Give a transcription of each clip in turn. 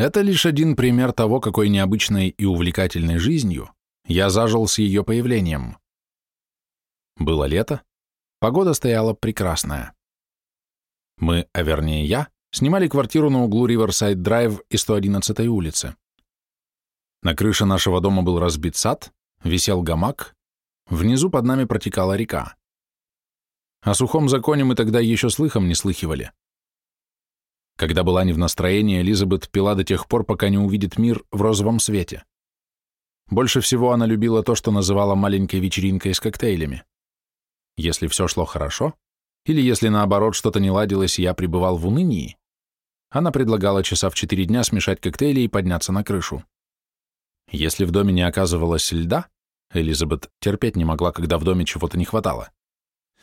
Это лишь один пример того, какой необычной и увлекательной жизнью я зажил с ее появлением. Было лето, погода стояла прекрасная. Мы, а вернее я, снимали квартиру на углу Риверсайд Драйв и 111 улицы. На крыше нашего дома был разбит сад, висел гамак, внизу под нами протекала река. О сухом законе мы тогда еще слыхом не слыхивали. Когда была не в настроении, Элизабет пила до тех пор, пока не увидит мир в розовом свете. Больше всего она любила то, что называла маленькой вечеринкой с коктейлями. Если все шло хорошо, или если наоборот что-то не ладилось и я пребывал в унынии, она предлагала часа в четыре дня смешать коктейли и подняться на крышу. Если в доме не оказывалось льда, Элизабет терпеть не могла, когда в доме чего-то не хватало.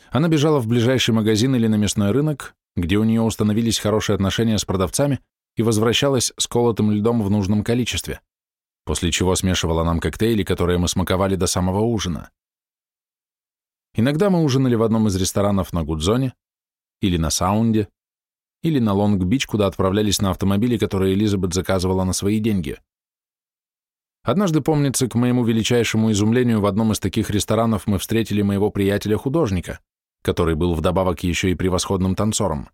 Она бежала в ближайший магазин или на мясной рынок, где у нее установились хорошие отношения с продавцами и возвращалась с колотым льдом в нужном количестве, после чего смешивала нам коктейли, которые мы смаковали до самого ужина. Иногда мы ужинали в одном из ресторанов на Гудзоне, или на Саунде, или на Лонг-Бич, куда отправлялись на автомобиле, которые Элизабет заказывала на свои деньги. Однажды, помнится, к моему величайшему изумлению, в одном из таких ресторанов мы встретили моего приятеля-художника, который был вдобавок еще и превосходным танцором.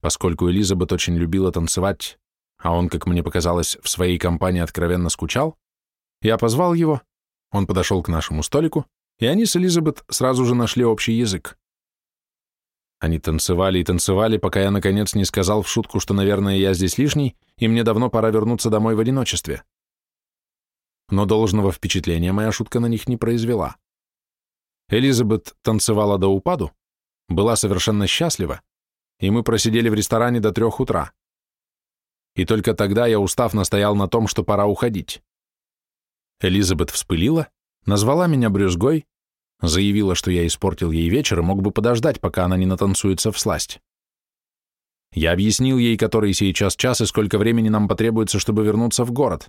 Поскольку Элизабет очень любила танцевать, а он, как мне показалось, в своей компании откровенно скучал, я позвал его, он подошел к нашему столику, и они с Элизабет сразу же нашли общий язык. Они танцевали и танцевали, пока я, наконец, не сказал в шутку, что, наверное, я здесь лишний, и мне давно пора вернуться домой в одиночестве. Но должного впечатления моя шутка на них не произвела. Элизабет танцевала до упаду, была совершенно счастлива, и мы просидели в ресторане до трех утра. И только тогда я, устав, настоял на том, что пора уходить. Элизабет вспылила, назвала меня брюзгой, заявила, что я испортил ей вечер и мог бы подождать, пока она не натанцуется в сласть. Я объяснил ей, который сейчас час и сколько времени нам потребуется, чтобы вернуться в город.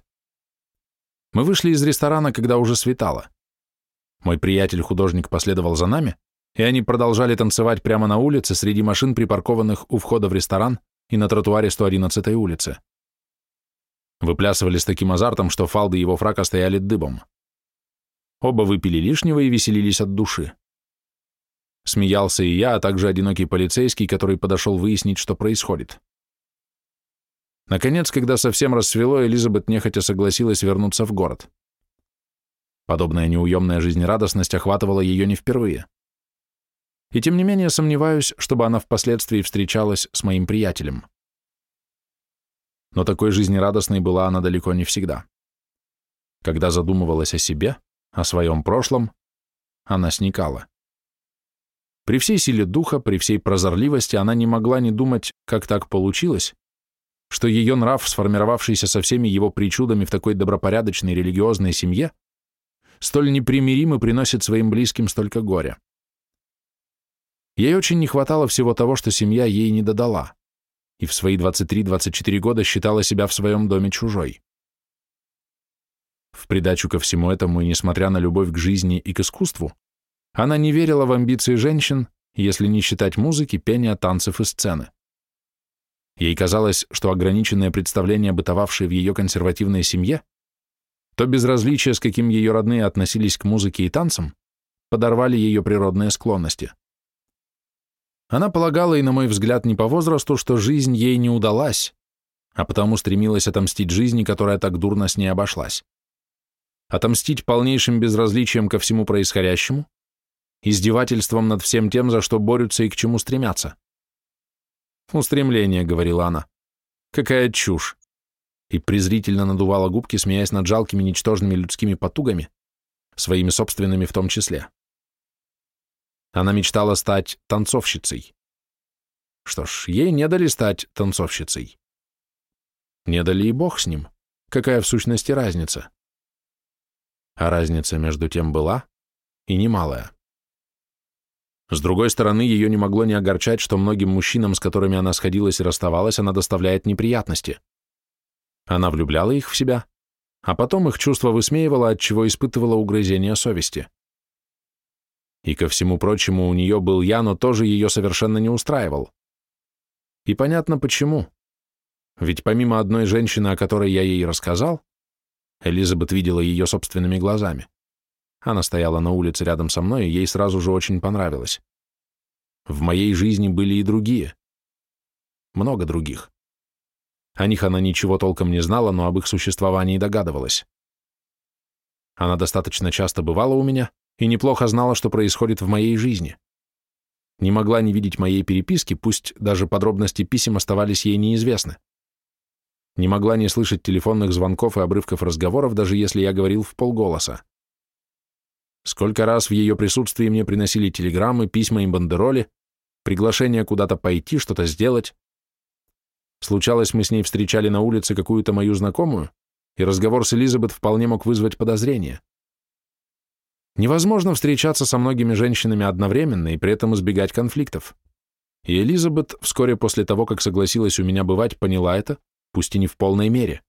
Мы вышли из ресторана, когда уже светало. Мой приятель-художник последовал за нами, и они продолжали танцевать прямо на улице среди машин, припаркованных у входа в ресторан и на тротуаре 111-й улицы. Выплясывали с таким азартом, что фалды его фрака стояли дыбом. Оба выпили лишнего и веселились от души. Смеялся и я, а также одинокий полицейский, который подошел выяснить, что происходит. Наконец, когда совсем рассвело, Элизабет нехотя согласилась вернуться в город. Подобная неуемная жизнерадостность охватывала ее не впервые. И тем не менее сомневаюсь, чтобы она впоследствии встречалась с моим приятелем. Но такой жизнерадостной была она далеко не всегда. Когда задумывалась о себе, о своем прошлом, она сникала. При всей силе духа, при всей прозорливости она не могла не думать, как так получилось, что ее нрав, сформировавшийся со всеми его причудами в такой добропорядочной религиозной семье, столь непримиримо приносит своим близким столько горя. Ей очень не хватало всего того, что семья ей не додала, и в свои 23-24 года считала себя в своем доме чужой. В придачу ко всему этому, и несмотря на любовь к жизни и к искусству, она не верила в амбиции женщин, если не считать музыки, пения, танцев и сцены. Ей казалось, что ограниченное представление, бытовавшее в ее консервативной семье, то безразличие, с каким ее родные относились к музыке и танцам, подорвали ее природные склонности. Она полагала, и, на мой взгляд, не по возрасту, что жизнь ей не удалась, а потому стремилась отомстить жизни, которая так дурно с ней обошлась. Отомстить полнейшим безразличием ко всему происходящему, издевательством над всем тем, за что борются и к чему стремятся. «Устремление», — говорила она. «Какая чушь! И презрительно надувала губки, смеясь над жалкими ничтожными людскими потугами, своими собственными в том числе. Она мечтала стать танцовщицей. Что ж, ей не дали стать танцовщицей. Не дали и бог с ним. Какая в сущности разница? А разница между тем была и немалая. С другой стороны, ее не могло не огорчать, что многим мужчинам, с которыми она сходилась и расставалась, она доставляет неприятности. Она влюбляла их в себя, а потом их чувство высмеивала, от чего испытывала угрызение совести. И ко всему прочему у нее был я, но тоже ее совершенно не устраивал. И понятно почему. Ведь помимо одной женщины, о которой я ей рассказал, Элизабет видела ее собственными глазами. Она стояла на улице рядом со мной, и ей сразу же очень понравилось. В моей жизни были и другие. Много других. О них она ничего толком не знала, но об их существовании догадывалась. Она достаточно часто бывала у меня и неплохо знала, что происходит в моей жизни. Не могла не видеть моей переписки, пусть даже подробности писем оставались ей неизвестны. Не могла не слышать телефонных звонков и обрывков разговоров, даже если я говорил в полголоса. Сколько раз в ее присутствии мне приносили телеграммы, письма и бандероли, приглашение куда-то пойти, что-то сделать. Случалось, мы с ней встречали на улице какую-то мою знакомую, и разговор с Элизабет вполне мог вызвать подозрение. Невозможно встречаться со многими женщинами одновременно и при этом избегать конфликтов. И Элизабет вскоре после того, как согласилась у меня бывать, поняла это, пусть и не в полной мере.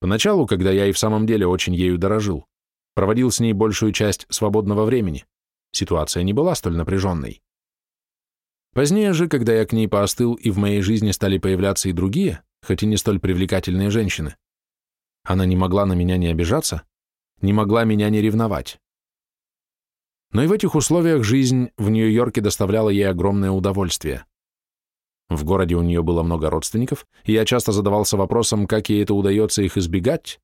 Поначалу, когда я и в самом деле очень ею дорожил, проводил с ней большую часть свободного времени. Ситуация не была столь напряженной. Позднее же, когда я к ней поостыл и в моей жизни стали появляться и другие, хоть и не столь привлекательные женщины, она не могла на меня не обижаться, не могла меня не ревновать. Но и в этих условиях жизнь в Нью-Йорке доставляла ей огромное удовольствие. В городе у нее было много родственников, и я часто задавался вопросом, как ей это удается их избегать,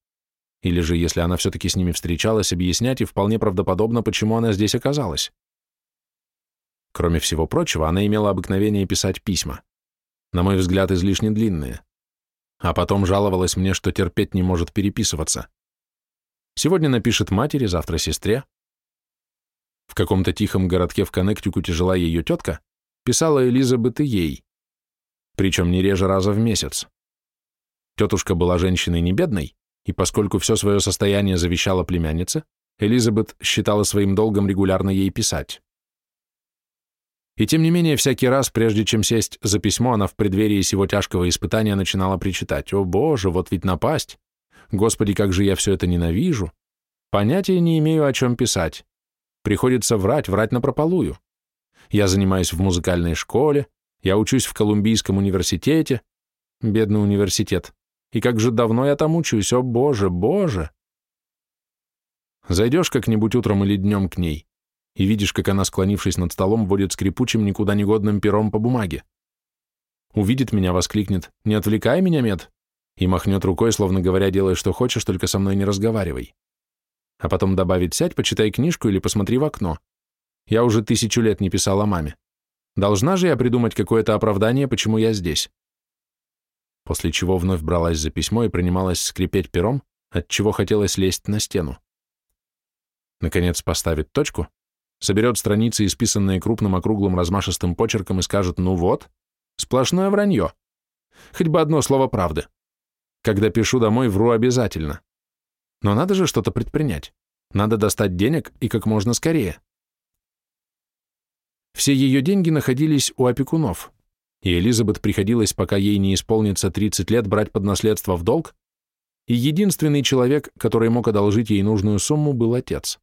или же, если она все-таки с ними встречалась, объяснять и вполне правдоподобно, почему она здесь оказалась. Кроме всего прочего, она имела обыкновение писать письма. На мой взгляд, излишне длинные. А потом жаловалась мне, что терпеть не может переписываться. Сегодня напишет матери, завтра сестре. В каком-то тихом городке в Коннектикуте жила ее тетка, писала Элизабет и ей, причем не реже раза в месяц. Тетушка была женщиной не бедной, и поскольку все свое состояние завещала племяннице, Элизабет считала своим долгом регулярно ей писать. И тем не менее, всякий раз, прежде чем сесть за письмо, она в преддверии сего тяжкого испытания начинала причитать, «О, Боже, вот ведь напасть! Господи, как же я все это ненавижу! Понятия не имею, о чем писать. Приходится врать, врать напропалую. Я занимаюсь в музыкальной школе, я учусь в Колумбийском университете, бедный университет, и как же давно я там учусь, о боже, боже. Зайдешь как-нибудь утром или днем к ней и видишь, как она, склонившись над столом, водит скрипучим, никуда не годным пером по бумаге. Увидит меня, воскликнет «Не отвлекай меня, мед!» и махнет рукой, словно говоря, делай, что хочешь, только со мной не разговаривай. А потом добавит «Сядь, почитай книжку или посмотри в окно». Я уже тысячу лет не писала маме. Должна же я придумать какое-то оправдание, почему я здесь после чего вновь бралась за письмо и принималась скрипеть пером, от чего хотелось лезть на стену. Наконец поставит точку, соберет страницы, исписанные крупным округлым размашистым почерком, и скажет «Ну вот, сплошное вранье. Хоть бы одно слово правды. Когда пишу домой, вру обязательно. Но надо же что-то предпринять. Надо достать денег и как можно скорее. Все ее деньги находились у опекунов, и Элизабет приходилось, пока ей не исполнится 30 лет, брать под наследство в долг, и единственный человек, который мог одолжить ей нужную сумму, был отец.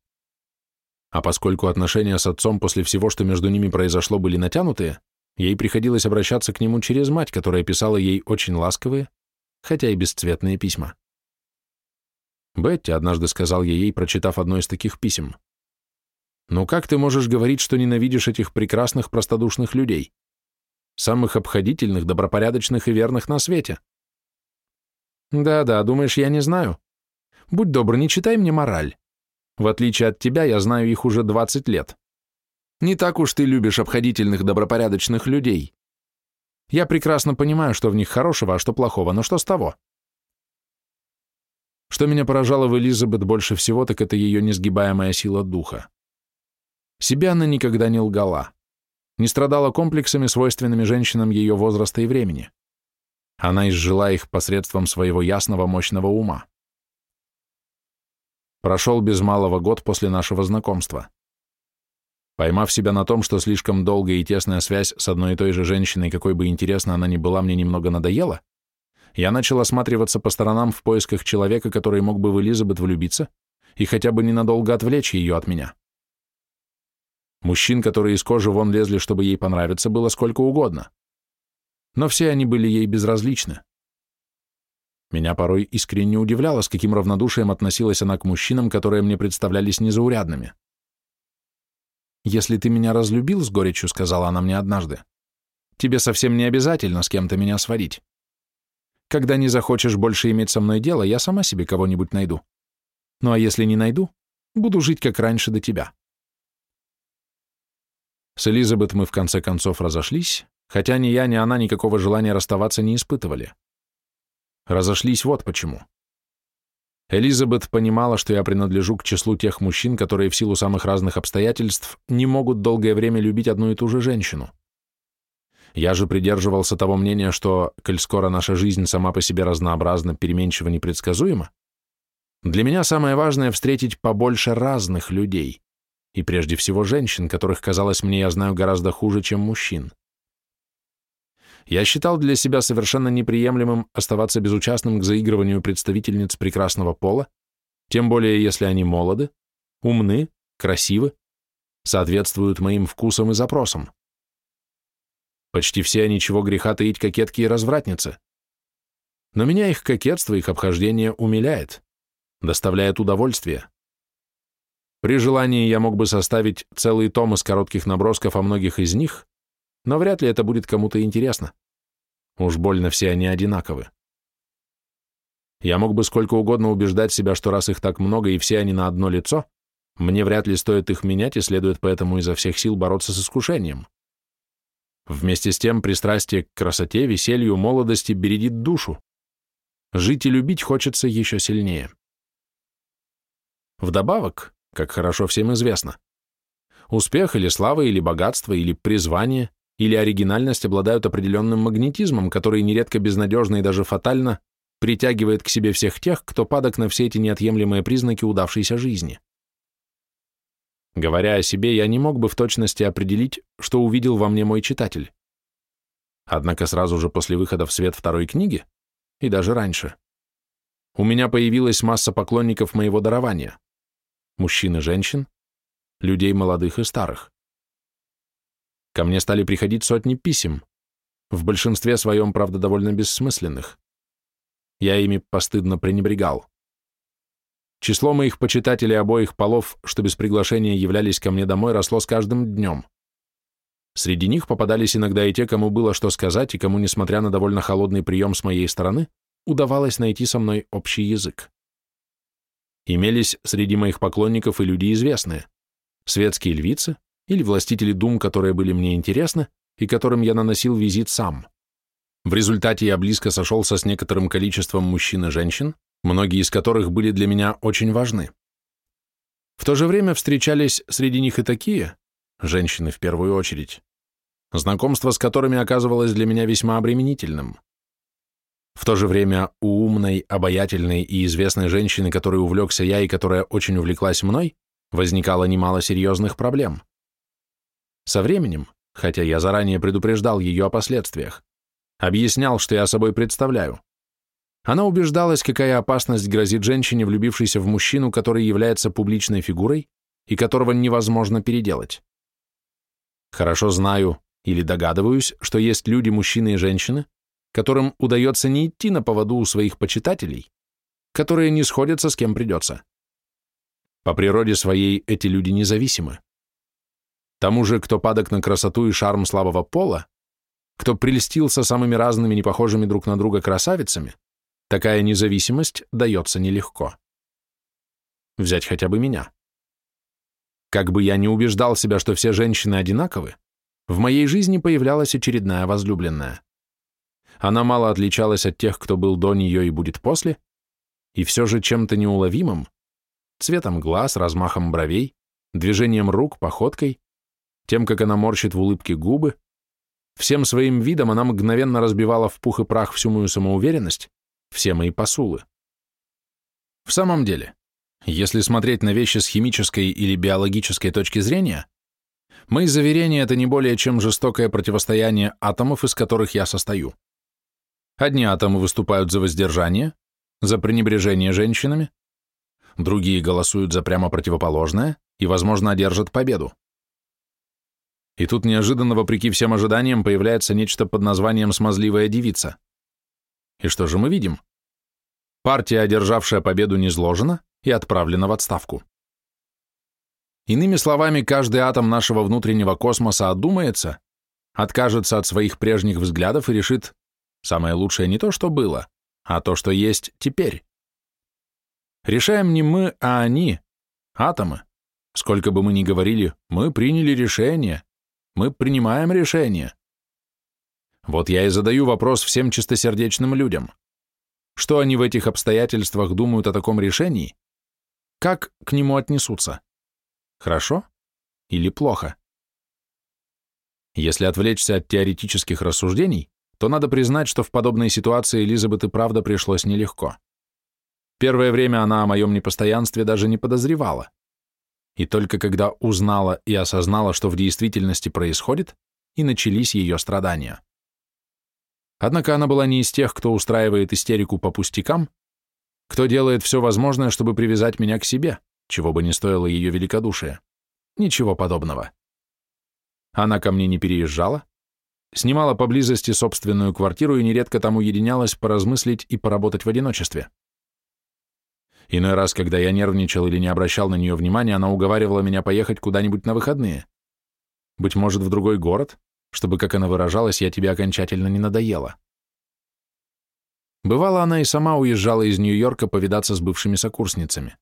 А поскольку отношения с отцом после всего, что между ними произошло, были натянутые, ей приходилось обращаться к нему через мать, которая писала ей очень ласковые, хотя и бесцветные письма. Бетти однажды сказал ей, прочитав одно из таких писем, «Ну как ты можешь говорить, что ненавидишь этих прекрасных простодушных людей? самых обходительных, добропорядочных и верных на свете. Да-да, думаешь, я не знаю? Будь добр, не читай мне мораль. В отличие от тебя, я знаю их уже 20 лет. Не так уж ты любишь обходительных, добропорядочных людей. Я прекрасно понимаю, что в них хорошего, а что плохого, но что с того? Что меня поражало в Элизабет больше всего, так это ее несгибаемая сила духа. Себя она никогда не лгала не страдала комплексами, свойственными женщинам ее возраста и времени. Она изжила их посредством своего ясного, мощного ума. Прошел без малого год после нашего знакомства. Поймав себя на том, что слишком долгая и тесная связь с одной и той же женщиной, какой бы интересна она ни была, мне немного надоела, я начал осматриваться по сторонам в поисках человека, который мог бы в Элизабет влюбиться и хотя бы ненадолго отвлечь ее от меня. Мужчин, которые из кожи вон лезли, чтобы ей понравиться, было сколько угодно. Но все они были ей безразличны, Меня порой искренне удивляло, с каким равнодушием относилась она к мужчинам, которые мне представлялись незаурядными. «Если ты меня разлюбил, — с горечью сказала она мне однажды, — тебе совсем не обязательно с кем-то меня сводить. Когда не захочешь больше иметь со мной дело, я сама себе кого-нибудь найду. Ну а если не найду, буду жить как раньше до тебя». С Элизабет мы в конце концов разошлись, хотя ни я, ни она никакого желания расставаться не испытывали. Разошлись вот почему. Элизабет понимала, что я принадлежу к числу тех мужчин, которые в силу самых разных обстоятельств не могут долгое время любить одну и ту же женщину. Я же придерживался того мнения, что, коль скоро наша жизнь сама по себе разнообразна, переменчива, непредсказуема, для меня самое важное — встретить побольше разных людей, и прежде всего женщин, которых, казалось мне, я знаю гораздо хуже, чем мужчин я считал для себя совершенно неприемлемым оставаться безучастным к заигрыванию представительниц прекрасного пола, тем более если они молоды, умны, красивы, соответствуют моим вкусам и запросам. Почти все ничего греха таить кокетки и развратницы. Но меня их кокетство, их обхождение умиляет, доставляет удовольствие. При желании я мог бы составить целый том из коротких набросков о многих из них, но вряд ли это будет кому-то интересно. Уж больно все они одинаковы. Я мог бы сколько угодно убеждать себя, что раз их так много и все они на одно лицо, мне вряд ли стоит их менять и следует поэтому изо всех сил бороться с искушением. Вместе с тем пристрастие к красоте, веселью, молодости бередит душу. Жить и любить хочется еще сильнее. Вдобавок, как хорошо всем известно, успех или слава, или богатство, или призвание или оригинальность обладают определенным магнетизмом, который нередко безнадежно и даже фатально притягивает к себе всех тех, кто падок на все эти неотъемлемые признаки удавшейся жизни. Говоря о себе, я не мог бы в точности определить, что увидел во мне мой читатель. Однако сразу же после выхода в свет второй книги, и даже раньше, у меня появилась масса поклонников моего дарования. Мужчин и женщин, людей молодых и старых. Ко мне стали приходить сотни писем, в большинстве своем, правда, довольно бессмысленных. Я ими постыдно пренебрегал. Число моих почитателей обоих полов, что без приглашения являлись ко мне домой, росло с каждым днем. Среди них попадались иногда и те, кому было что сказать, и кому, несмотря на довольно холодный прием с моей стороны, удавалось найти со мной общий язык. Имелись среди моих поклонников и люди известные, светские львицы, или властители дум, которые были мне интересны и которым я наносил визит сам. В результате я близко сошелся с некоторым количеством мужчин и женщин, многие из которых были для меня очень важны. В то же время встречались среди них и такие, женщины в первую очередь, знакомство с которыми оказывалось для меня весьма обременительным. В то же время у умной, обаятельной и известной женщины, которой увлекся я и которая очень увлеклась мной, возникало немало серьезных проблем. Со временем, хотя я заранее предупреждал ее о последствиях, объяснял, что я собой представляю. Она убеждалась, какая опасность грозит женщине, влюбившейся в мужчину, который является публичной фигурой и которого невозможно переделать. Хорошо знаю или догадываюсь, что есть люди, мужчины и женщины, которым удается не идти на поводу у своих почитателей, которые не сходятся с кем придется. По природе своей эти люди независимы. Тому же, кто падок на красоту и шарм слабого пола, кто прельстился самыми разными, непохожими друг на друга красавицами, такая независимость дается нелегко. Взять хотя бы меня. Как бы я ни убеждал себя, что все женщины одинаковы, в моей жизни появлялась очередная возлюбленная. Она мало отличалась от тех, кто был до нее и будет после, и все же чем-то неуловимым, цветом глаз, размахом бровей, движением рук, походкой, тем, как она морщит в улыбке губы, всем своим видом она мгновенно разбивала в пух и прах всю мою самоуверенность, все мои посулы. В самом деле, если смотреть на вещи с химической или биологической точки зрения, мои заверения — это не более чем жестокое противостояние атомов, из которых я состою. Одни атомы выступают за воздержание, за пренебрежение женщинами, другие голосуют за прямо противоположное и, возможно, одержат победу. И тут неожиданно, вопреки всем ожиданиям, появляется нечто под названием «смазливая девица». И что же мы видим? Партия, одержавшая победу, низложена и отправлена в отставку. Иными словами, каждый атом нашего внутреннего космоса одумается, откажется от своих прежних взглядов и решит, самое лучшее не то, что было, а то, что есть теперь. Решаем не мы, а они, атомы. Сколько бы мы ни говорили, мы приняли решение, мы принимаем решение. Вот я и задаю вопрос всем чистосердечным людям. Что они в этих обстоятельствах думают о таком решении? Как к нему отнесутся? Хорошо или плохо? Если отвлечься от теоретических рассуждений, то надо признать, что в подобной ситуации Элизабет и правда пришлось нелегко. Первое время она о моем непостоянстве даже не подозревала. И только когда узнала и осознала, что в действительности происходит, и начались ее страдания. Однако она была не из тех, кто устраивает истерику по пустякам, кто делает все возможное, чтобы привязать меня к себе, чего бы ни стоило ее великодушие. Ничего подобного. Она ко мне не переезжала, снимала поблизости собственную квартиру и нередко там уединялась поразмыслить и поработать в одиночестве. Иной раз, когда я нервничал или не обращал на нее внимания, она уговаривала меня поехать куда-нибудь на выходные. Быть может, в другой город, чтобы, как она выражалась, я тебе окончательно не надоела. Бывало, она и сама уезжала из Нью-Йорка повидаться с бывшими сокурсницами.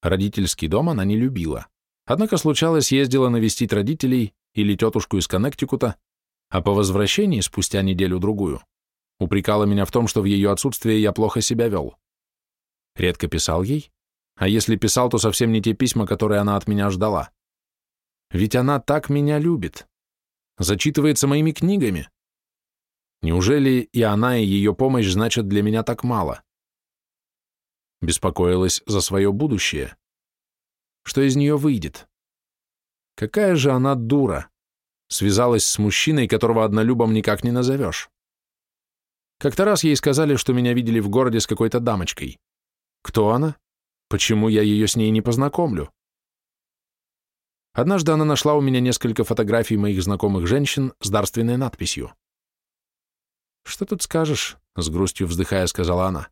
Родительский дом она не любила. Однако случалось, ездила навестить родителей или тетушку из Коннектикута, а по возвращении, спустя неделю-другую, упрекала меня в том, что в ее отсутствие я плохо себя вел. Редко писал ей, а если писал, то совсем не те письма, которые она от меня ждала. Ведь она так меня любит, зачитывается моими книгами. Неужели и она, и ее помощь значат для меня так мало? Беспокоилась за свое будущее. Что из нее выйдет? Какая же она дура! Связалась с мужчиной, которого однолюбом никак не назовешь. Как-то раз ей сказали, что меня видели в городе с какой-то дамочкой. Кто она? Почему я ее с ней не познакомлю? Однажды она нашла у меня несколько фотографий моих знакомых женщин с дарственной надписью. «Что тут скажешь?» — с грустью вздыхая, сказала она.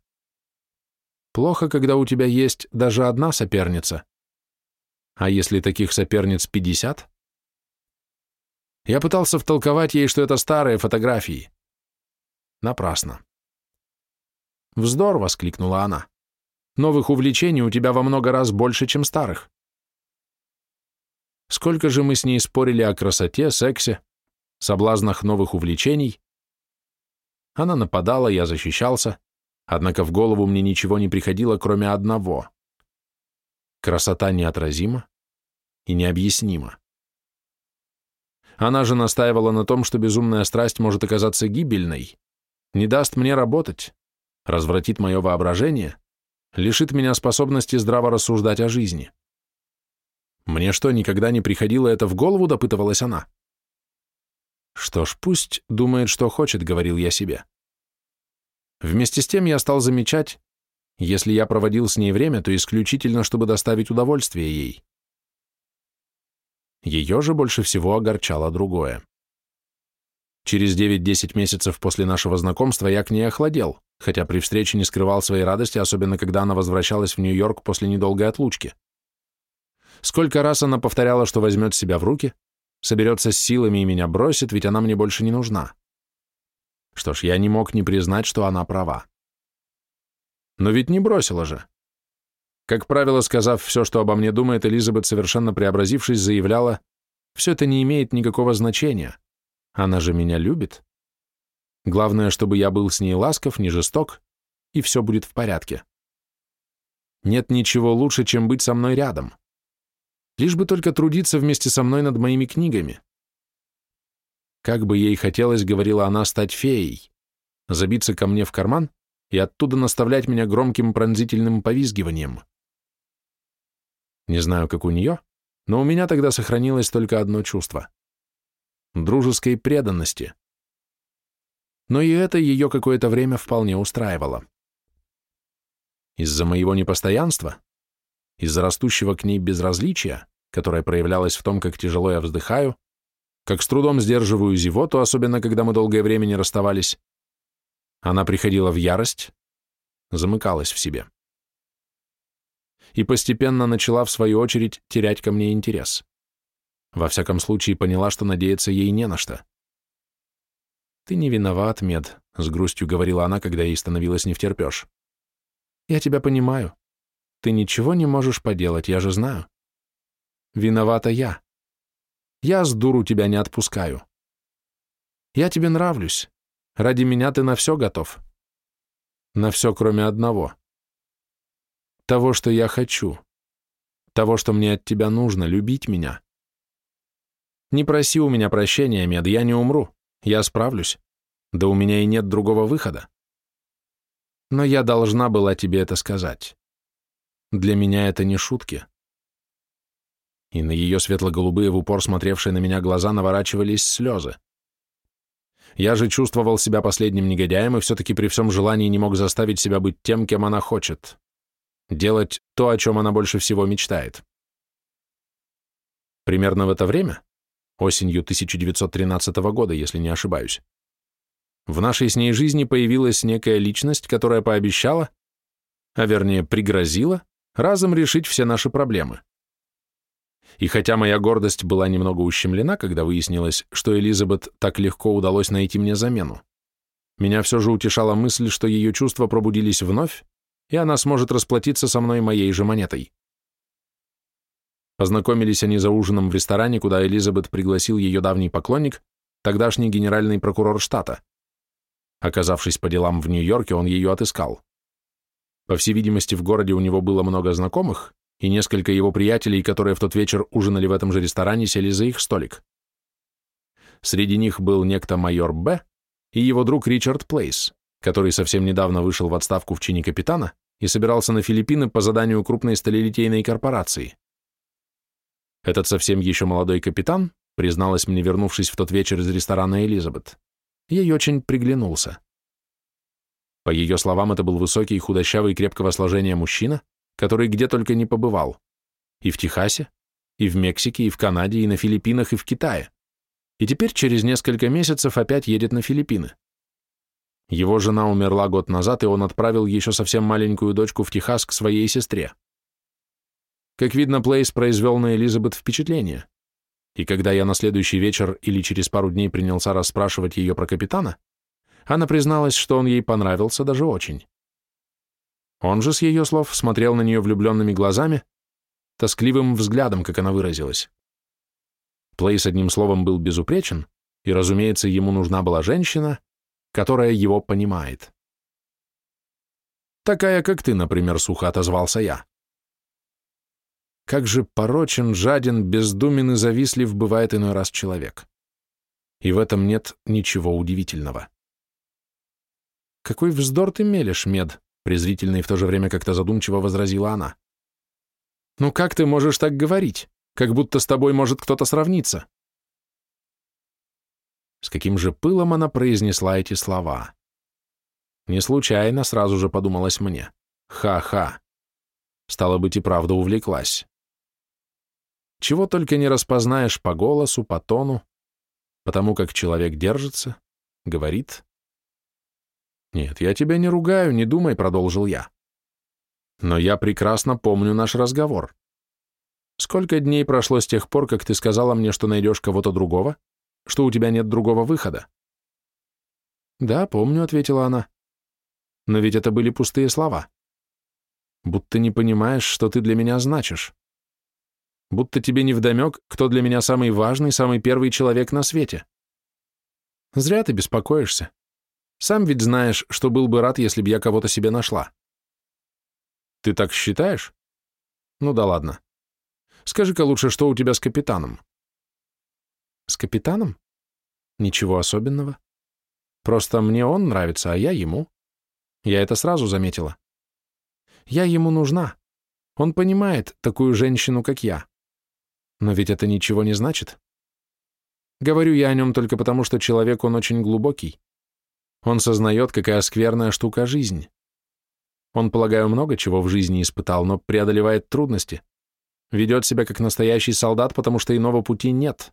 «Плохо, когда у тебя есть даже одна соперница. А если таких соперниц пятьдесят?» Я пытался втолковать ей, что это старые фотографии. Напрасно. «Вздор!» — воскликнула она. Новых увлечений у тебя во много раз больше, чем старых. Сколько же мы с ней спорили о красоте, сексе, соблазнах новых увлечений. Она нападала, я защищался, однако в голову мне ничего не приходило, кроме одного. Красота неотразима и необъяснима. Она же настаивала на том, что безумная страсть может оказаться гибельной, не даст мне работать, развратит мое воображение, лишит меня способности здраво рассуждать о жизни. Мне что, никогда не приходило это в голову, допытывалась она? Что ж, пусть думает, что хочет, говорил я себе. Вместе с тем я стал замечать, если я проводил с ней время, то исключительно, чтобы доставить удовольствие ей. Ее же больше всего огорчало другое. Через 9-10 месяцев после нашего знакомства я к ней охладел хотя при встрече не скрывал своей радости, особенно когда она возвращалась в Нью-Йорк после недолгой отлучки. Сколько раз она повторяла, что возьмет себя в руки, соберется с силами и меня бросит, ведь она мне больше не нужна. Что ж, я не мог не признать, что она права. Но ведь не бросила же. Как правило, сказав все, что обо мне думает, Элизабет, совершенно преобразившись, заявляла, «Все это не имеет никакого значения. Она же меня любит. Главное, чтобы я был с ней ласков, не жесток, и все будет в порядке. Нет ничего лучше, чем быть со мной рядом. Лишь бы только трудиться вместе со мной над моими книгами. Как бы ей хотелось, говорила она, стать феей, забиться ко мне в карман и оттуда наставлять меня громким пронзительным повизгиванием. Не знаю, как у нее, но у меня тогда сохранилось только одно чувство — дружеской преданности но и это ее какое-то время вполне устраивало. Из-за моего непостоянства, из-за растущего к ней безразличия, которое проявлялось в том, как тяжело я вздыхаю, как с трудом сдерживаю зевоту, особенно когда мы долгое время не расставались, она приходила в ярость, замыкалась в себе. И постепенно начала, в свою очередь, терять ко мне интерес. Во всяком случае, поняла, что надеяться ей не на что. «Ты не виноват, Мед», — с грустью говорила она, когда ей становилось не втерпешь. «Я тебя понимаю. Ты ничего не можешь поделать, я же знаю. Виновата я. Я с дуру тебя не отпускаю. Я тебе нравлюсь. Ради меня ты на все готов. На все, кроме одного. Того, что я хочу. Того, что мне от тебя нужно, любить меня. Не проси у меня прощения, Мед, я не умру. Я справлюсь. Да у меня и нет другого выхода. Но я должна была тебе это сказать. Для меня это не шутки. И на ее светло-голубые в упор смотревшие на меня глаза наворачивались слезы. Я же чувствовал себя последним негодяем и все-таки при всем желании не мог заставить себя быть тем, кем она хочет. Делать то, о чем она больше всего мечтает. Примерно в это время, осенью 1913 года, если не ошибаюсь, в нашей с ней жизни появилась некая личность, которая пообещала, а вернее пригрозила, разом решить все наши проблемы. И хотя моя гордость была немного ущемлена, когда выяснилось, что Элизабет так легко удалось найти мне замену, меня все же утешала мысль, что ее чувства пробудились вновь, и она сможет расплатиться со мной моей же монетой. Познакомились они за ужином в ресторане, куда Элизабет пригласил ее давний поклонник, тогдашний генеральный прокурор штата. Оказавшись по делам в Нью-Йорке, он ее отыскал. По всей видимости, в городе у него было много знакомых, и несколько его приятелей, которые в тот вечер ужинали в этом же ресторане, сели за их столик. Среди них был некто майор Б. и его друг Ричард Плейс, который совсем недавно вышел в отставку в чине капитана и собирался на Филиппины по заданию крупной сталелитейной корпорации. Этот совсем еще молодой капитан, призналась мне, вернувшись в тот вечер из ресторана Элизабет, ей очень приглянулся. По ее словам, это был высокий, худощавый, крепкого сложения мужчина, который где только не побывал. И в Техасе, и в Мексике, и в Канаде, и на Филиппинах, и в Китае. И теперь через несколько месяцев опять едет на Филиппины. Его жена умерла год назад, и он отправил еще совсем маленькую дочку в Техас к своей сестре. Как видно, Плейс произвел на Элизабет впечатление. И когда я на следующий вечер или через пару дней принялся расспрашивать ее про капитана, она призналась, что он ей понравился даже очень. Он же, с ее слов, смотрел на нее влюбленными глазами, тоскливым взглядом, как она выразилась. Плейс, одним словом, был безупречен, и, разумеется, ему нужна была женщина, которая его понимает. «Такая, как ты, например, сухо отозвался я». Как же порочен, жаден, бездумен и завистлив бывает иной раз человек. И в этом нет ничего удивительного. «Какой вздор ты мелешь, Мед!» презрительно и в то же время как-то задумчиво возразила она. «Ну как ты можешь так говорить? Как будто с тобой может кто-то сравниться?» С каким же пылом она произнесла эти слова. Не случайно сразу же подумалось мне. Ха-ха. Стало быть, и правда увлеклась. Чего только не распознаешь по голосу, по тону, потому как человек держится, говорит, «Нет, я тебя не ругаю, не думай», — продолжил я. «Но я прекрасно помню наш разговор. Сколько дней прошло с тех пор, как ты сказала мне, что найдешь кого-то другого, что у тебя нет другого выхода?» «Да, помню», — ответила она. «Но ведь это были пустые слова. Будто не понимаешь, что ты для меня значишь. Будто тебе невдомек, кто для меня самый важный, самый первый человек на свете. Зря ты беспокоишься. Сам ведь знаешь, что был бы рад, если бы я кого-то себе нашла. Ты так считаешь? Ну да ладно. Скажи-ка лучше, что у тебя с капитаном? С капитаном? Ничего особенного. Просто мне он нравится, а я ему. Я это сразу заметила. Я ему нужна. Он понимает такую женщину, как я. Но ведь это ничего не значит. Говорю я о нем только потому, что человек он очень глубокий. Он сознает, какая скверная штука жизнь. Он, полагаю, много чего в жизни испытал, но преодолевает трудности. Ведет себя как настоящий солдат, потому что иного пути нет.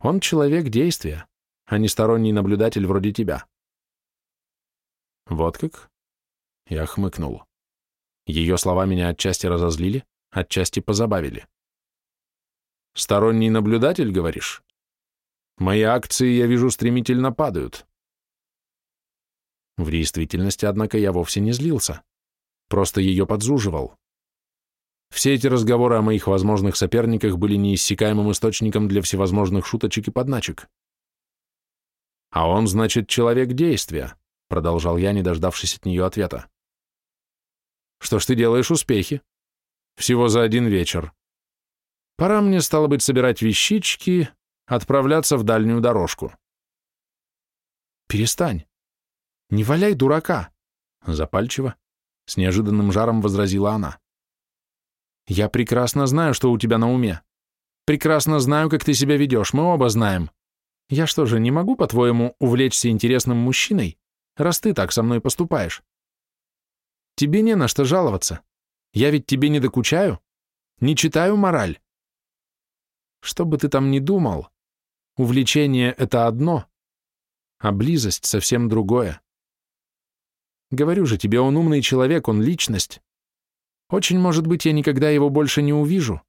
Он человек действия, а не сторонний наблюдатель вроде тебя. Вот как? Я хмыкнул. Ее слова меня отчасти разозлили, отчасти позабавили. «Сторонний наблюдатель, говоришь? Мои акции, я вижу, стремительно падают». В действительности, однако, я вовсе не злился. Просто ее подзуживал. Все эти разговоры о моих возможных соперниках были неиссякаемым источником для всевозможных шуточек и подначек. «А он, значит, человек действия», — продолжал я, не дождавшись от нее ответа. «Что ж ты делаешь успехи? Всего за один вечер. Пора мне, стало быть, собирать вещички, отправляться в дальнюю дорожку». «Перестань. Не валяй дурака», — запальчиво, с неожиданным жаром возразила она. Я прекрасно знаю, что у тебя на уме. Прекрасно знаю, как ты себя ведешь, мы оба знаем. Я что же, не могу, по-твоему, увлечься интересным мужчиной, раз ты так со мной поступаешь? Тебе не на что жаловаться. Я ведь тебе не докучаю, не читаю мораль. Что бы ты там ни думал, увлечение — это одно, а близость — совсем другое. Говорю же тебе, он умный человек, он личность. Очень может быть, я никогда его больше не увижу.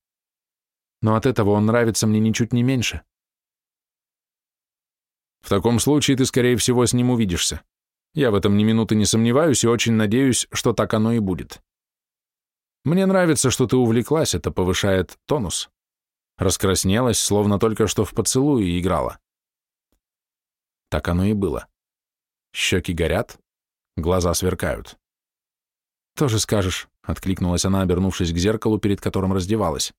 Но от этого он нравится мне ничуть не меньше. В таком случае ты, скорее всего, с ним увидишься. Я в этом ни минуты не сомневаюсь и очень надеюсь, что так оно и будет. Мне нравится, что ты увлеклась, это повышает тонус. Раскраснелась, словно только что в поцелуе играла. Так оно и было. Щеки горят, глаза сверкают. Тоже скажешь. — откликнулась она, обернувшись к зеркалу, перед которым раздевалась.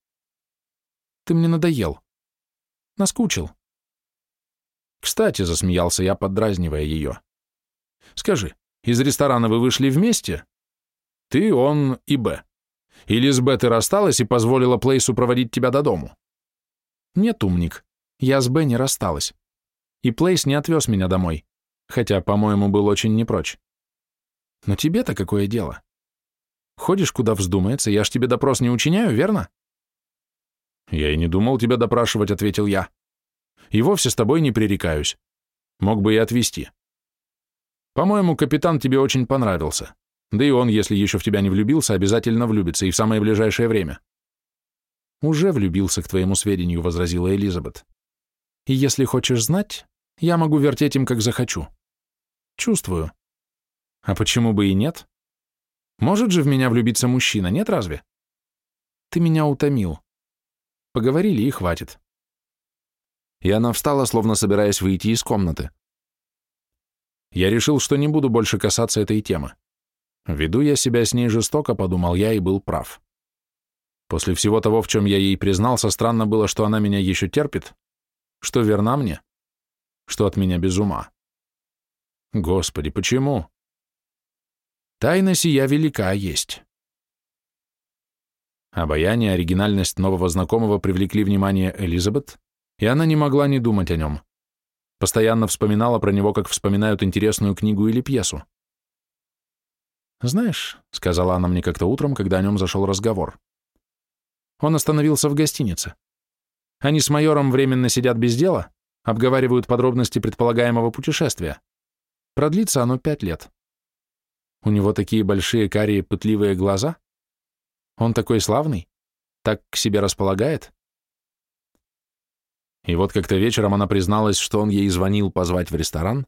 «Ты мне надоел. Наскучил». «Кстати», — засмеялся я, поддразнивая ее. «Скажи, из ресторана вы вышли вместе? Ты, он и Б. Или с Б ты рассталась и позволила Плейсу проводить тебя до дому?» «Нет, умник, я с Б не рассталась. И Плейс не отвез меня домой, хотя, по-моему, был очень не прочь. Но тебе-то какое дело?» Ходишь, куда вздумается, я ж тебе допрос не учиняю, верно? Я и не думал тебя допрашивать, ответил я. И вовсе с тобой не пререкаюсь. Мог бы и отвезти. По-моему, капитан тебе очень понравился. Да и он, если еще в тебя не влюбился, обязательно влюбится, и в самое ближайшее время. Уже влюбился, к твоему сведению, возразила Элизабет. И если хочешь знать, я могу вертеть им, как захочу. Чувствую. А почему бы и нет? Может же в меня влюбиться мужчина, нет разве? Ты меня утомил. Поговорили и хватит. И она встала, словно собираясь выйти из комнаты. Я решил, что не буду больше касаться этой темы. Веду я себя с ней жестоко, подумал я, и был прав. После всего того, в чем я ей признался, странно было, что она меня еще терпит, что верна мне, что от меня без ума. Господи, почему? Тайна сия велика есть. Обаяние, оригинальность нового знакомого привлекли внимание Элизабет, и она не могла не думать о нем. Постоянно вспоминала про него, как вспоминают интересную книгу или пьесу. «Знаешь», — сказала она мне как-то утром, когда о нем зашел разговор, он остановился в гостинице. Они с майором временно сидят без дела, обговаривают подробности предполагаемого путешествия. Продлится оно пять лет. У него такие большие карие пытливые глаза? Он такой славный? Так к себе располагает? И вот как-то вечером она призналась, что он ей звонил позвать в ресторан,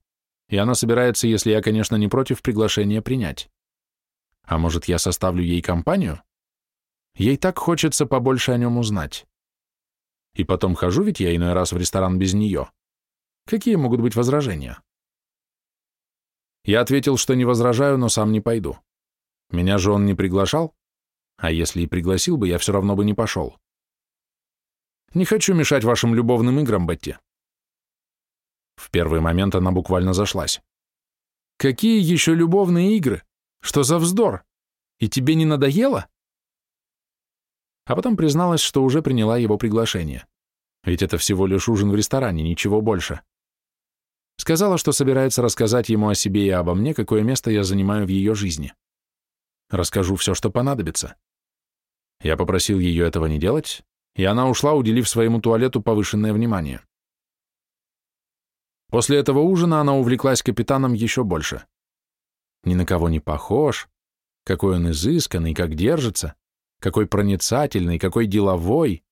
и она собирается, если я, конечно, не против, приглашение принять. А может, я составлю ей компанию? Ей так хочется побольше о нем узнать. И потом хожу ведь я иной раз в ресторан без нее. Какие могут быть возражения? Я ответил, что не возражаю, но сам не пойду. Меня же он не приглашал, а если и пригласил бы, я все равно бы не пошел. Не хочу мешать вашим любовным играм, Бетти. В первый момент она буквально зашлась. Какие еще любовные игры? Что за вздор? И тебе не надоело? А потом призналась, что уже приняла его приглашение. Ведь это всего лишь ужин в ресторане, ничего больше. Сказала, что собирается рассказать ему о себе и обо мне, какое место я занимаю в ее жизни. Расскажу все, что понадобится. Я попросил ее этого не делать, и она ушла, уделив своему туалету повышенное внимание. После этого ужина она увлеклась капитаном еще больше. Ни на кого не похож, какой он изысканный, как держится, какой проницательный, какой деловой.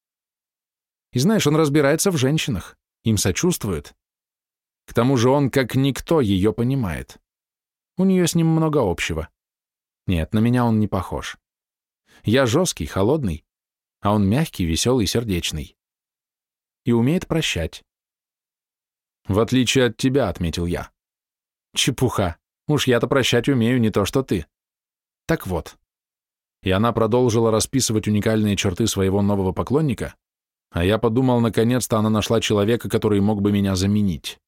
И знаешь, он разбирается в женщинах, им сочувствует. К тому же он, как никто, ее понимает. У нее с ним много общего. Нет, на меня он не похож. Я жесткий, холодный, а он мягкий, веселый, сердечный. И умеет прощать. В отличие от тебя, отметил я. Чепуха. Уж я-то прощать умею, не то что ты. Так вот. И она продолжила расписывать уникальные черты своего нового поклонника, а я подумал, наконец-то она нашла человека, который мог бы меня заменить.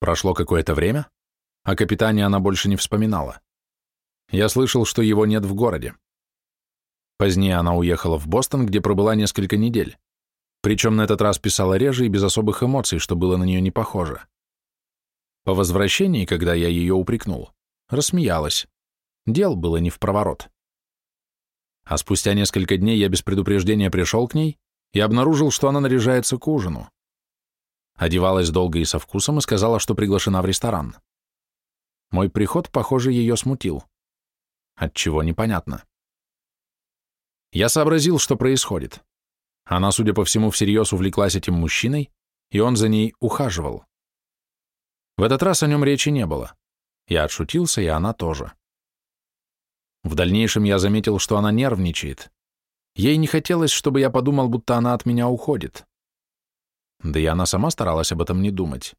Прошло какое-то время, о капитане она больше не вспоминала. Я слышал, что его нет в городе. Позднее она уехала в Бостон, где пробыла несколько недель. Причем на этот раз писала реже и без особых эмоций, что было на нее не похоже. По возвращении, когда я ее упрекнул, рассмеялась. Дел было не в проворот. А спустя несколько дней я без предупреждения пришел к ней и обнаружил, что она наряжается к ужину. Одевалась долго и со вкусом и сказала, что приглашена в ресторан. Мой приход, похоже, ее смутил. Отчего непонятно. Я сообразил, что происходит. Она, судя по всему, всерьез увлеклась этим мужчиной, и он за ней ухаживал. В этот раз о нем речи не было. Я отшутился, и она тоже. В дальнейшем я заметил, что она нервничает. Ей не хотелось, чтобы я подумал, будто она от меня уходит. Да и она сама старалась об этом не думать.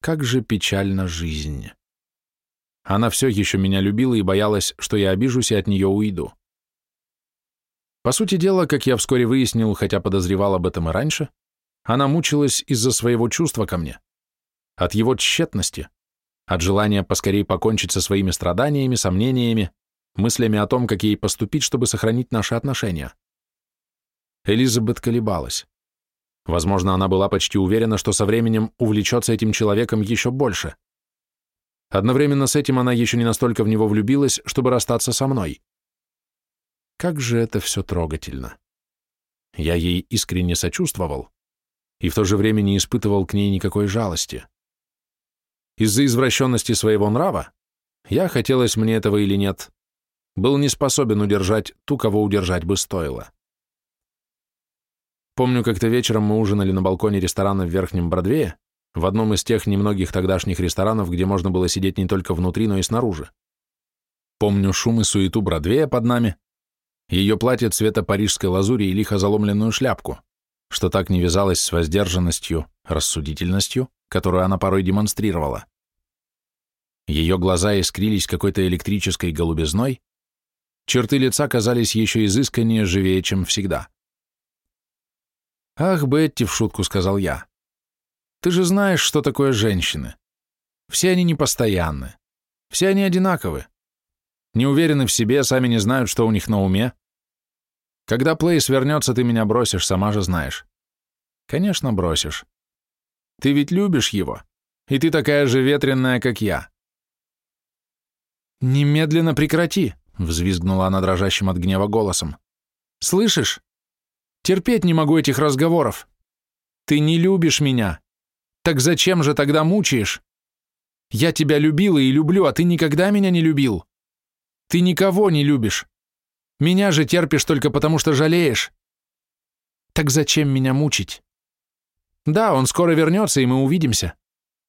Как же печальна жизнь. Она все еще меня любила и боялась, что я обижусь и от нее уйду. По сути дела, как я вскоре выяснил, хотя подозревал об этом и раньше, она мучилась из-за своего чувства ко мне, от его тщетности, от желания поскорее покончить со своими страданиями, сомнениями, мыслями о том, как ей поступить, чтобы сохранить наши отношения. Элизабет колебалась. Возможно, она была почти уверена, что со временем увлечется этим человеком еще больше. Одновременно с этим она еще не настолько в него влюбилась, чтобы расстаться со мной. Как же это все трогательно. Я ей искренне сочувствовал и в то же время не испытывал к ней никакой жалости. Из-за извращенности своего нрава, я, хотелось мне этого или нет, был не способен удержать ту, кого удержать бы стоило. Помню, как-то вечером мы ужинали на балконе ресторана в Верхнем Бродвее, в одном из тех немногих тогдашних ресторанов, где можно было сидеть не только внутри, но и снаружи. Помню шум и суету Бродвея под нами, ее платье цвета парижской лазури и лихо заломленную шляпку, что так не вязалось с воздержанностью, рассудительностью, которую она порой демонстрировала. Ее глаза искрились какой-то электрической голубизной, черты лица казались еще изысканнее, живее, чем всегда. «Ах, Бетти», — в шутку сказал я, — «ты же знаешь, что такое женщины. Все они непостоянны, все они одинаковы, не уверены в себе, сами не знают, что у них на уме. Когда Плейс вернется, ты меня бросишь, сама же знаешь». «Конечно, бросишь. Ты ведь любишь его, и ты такая же ветренная, как я». «Немедленно прекрати», — взвизгнула она дрожащим от гнева голосом. «Слышишь? Терпеть не могу этих разговоров. Ты не любишь меня. Так зачем же тогда мучаешь? Я тебя любила и люблю, а ты никогда меня не любил. Ты никого не любишь. Меня же терпишь только потому, что жалеешь. Так зачем меня мучить? Да, он скоро вернется, и мы увидимся.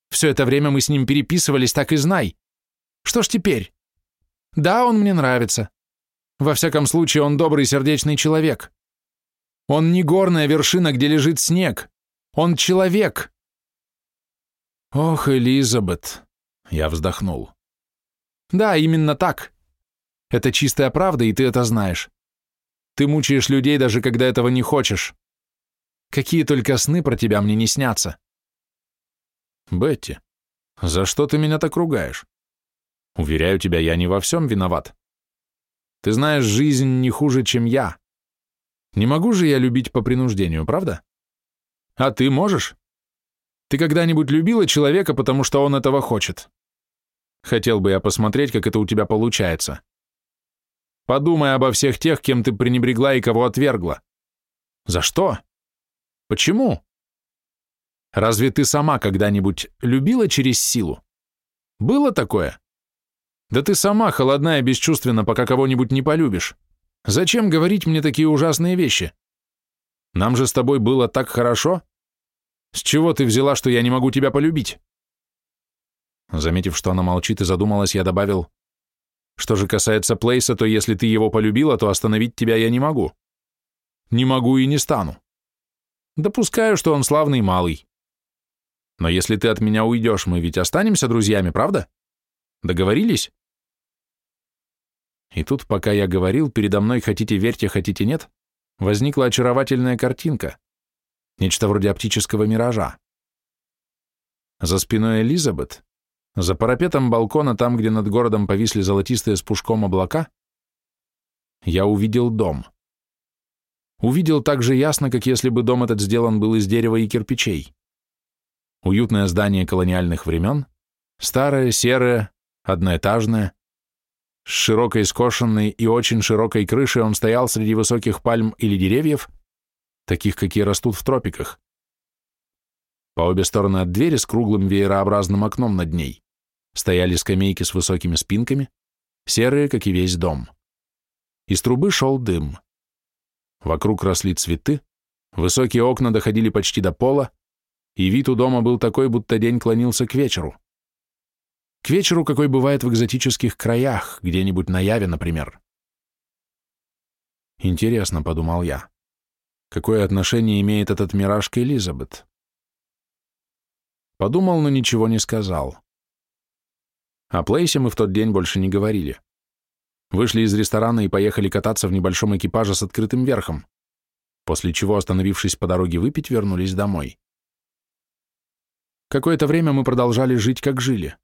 Все это время мы с ним переписывались, так и знай. Что ж теперь? Да, он мне нравится. Во всяком случае, он добрый сердечный человек. Он не горная вершина, где лежит снег. Он человек. Ох, Элизабет, я вздохнул. Да, именно так. Это чистая правда, и ты это знаешь. Ты мучаешь людей, даже когда этого не хочешь. Какие только сны про тебя мне не снятся. Бетти, за что ты меня так ругаешь? Уверяю тебя, я не во всем виноват. Ты знаешь, жизнь не хуже, чем я. Не могу же я любить по принуждению, правда? А ты можешь? Ты когда-нибудь любила человека, потому что он этого хочет? Хотел бы я посмотреть, как это у тебя получается. Подумай обо всех тех, кем ты пренебрегла и кого отвергла. За что? Почему? Разве ты сама когда-нибудь любила через силу? Было такое? Да ты сама холодная и бесчувственна, пока кого-нибудь не полюбишь. Зачем говорить мне такие ужасные вещи? Нам же с тобой было так хорошо. С чего ты взяла, что я не могу тебя полюбить?» Заметив, что она молчит и задумалась, я добавил, «Что же касается Плейса, то если ты его полюбила, то остановить тебя я не могу. Не могу и не стану. Допускаю, что он славный малый. Но если ты от меня уйдешь, мы ведь останемся друзьями, правда? Договорились?» И тут, пока я говорил, передо мной, хотите верьте, хотите нет, возникла очаровательная картинка, нечто вроде оптического миража. За спиной Элизабет, за парапетом балкона, там, где над городом повисли золотистые с пушком облака, я увидел дом. Увидел так же ясно, как если бы дом этот сделан был из дерева и кирпичей. Уютное здание колониальных времен, старое, серое, одноэтажное, с широкой скошенной и очень широкой крышей он стоял среди высоких пальм или деревьев, таких, какие растут в тропиках. По обе стороны от двери с круглым веерообразным окном над ней стояли скамейки с высокими спинками, серые, как и весь дом. Из трубы шел дым. Вокруг росли цветы, высокие окна доходили почти до пола, и вид у дома был такой, будто день клонился к вечеру. К вечеру, какой бывает в экзотических краях, где-нибудь на Яве, например. Интересно, подумал я, какое отношение имеет этот мираж к Элизабет? Подумал, но ничего не сказал. О Плейсе мы в тот день больше не говорили. Вышли из ресторана и поехали кататься в небольшом экипаже с открытым верхом, после чего, остановившись по дороге выпить, вернулись домой. Какое-то время мы продолжали жить, как жили.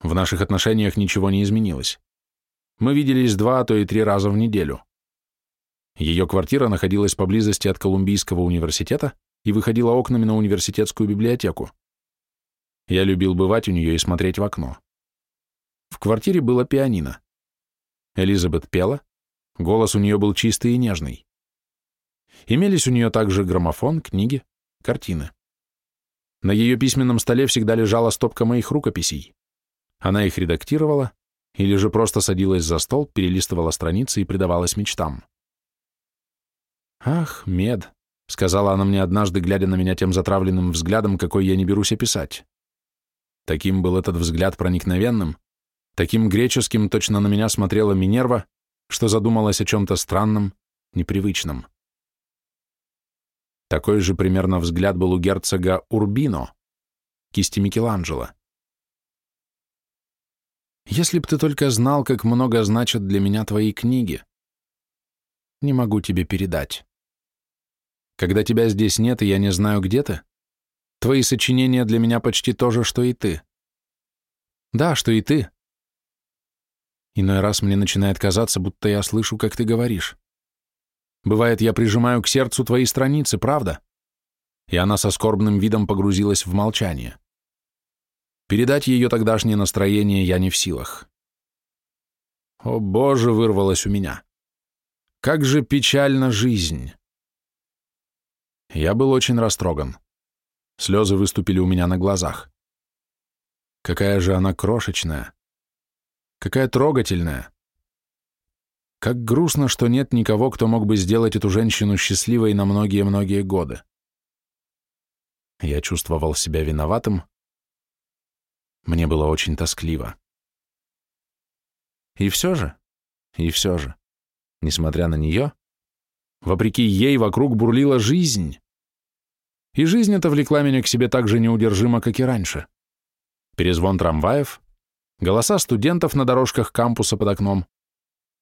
В наших отношениях ничего не изменилось. Мы виделись два, а то и три раза в неделю. Ее квартира находилась поблизости от Колумбийского университета и выходила окнами на университетскую библиотеку. Я любил бывать у нее и смотреть в окно. В квартире было пианино. Элизабет пела, голос у нее был чистый и нежный. Имелись у нее также граммофон, книги, картины. На ее письменном столе всегда лежала стопка моих рукописей. Она их редактировала или же просто садилась за стол, перелистывала страницы и предавалась мечтам. «Ах, мед», — сказала она мне однажды, глядя на меня тем затравленным взглядом, какой я не берусь описать. Таким был этот взгляд проникновенным, таким греческим точно на меня смотрела Минерва, что задумалась о чем-то странном, непривычном. Такой же примерно взгляд был у герцога Урбино, кисти Микеланджело. Если б ты только знал, как много значат для меня твои книги. Не могу тебе передать. Когда тебя здесь нет, и я не знаю, где ты, твои сочинения для меня почти то же, что и ты. Да, что и ты. Иной раз мне начинает казаться, будто я слышу, как ты говоришь. Бывает, я прижимаю к сердцу твои страницы, правда? И она со скорбным видом погрузилась в молчание. Передать ее тогдашнее настроение я не в силах. О, Боже, вырвалось у меня. Как же печальна жизнь. Я был очень растроган. Слезы выступили у меня на глазах. Какая же она крошечная. Какая трогательная. Как грустно, что нет никого, кто мог бы сделать эту женщину счастливой на многие-многие годы. Я чувствовал себя виноватым, мне было очень тоскливо. И все же, и все же, несмотря на нее, вопреки ей вокруг бурлила жизнь. И жизнь эта влекла меня к себе так же неудержимо, как и раньше. Перезвон трамваев, голоса студентов на дорожках кампуса под окном,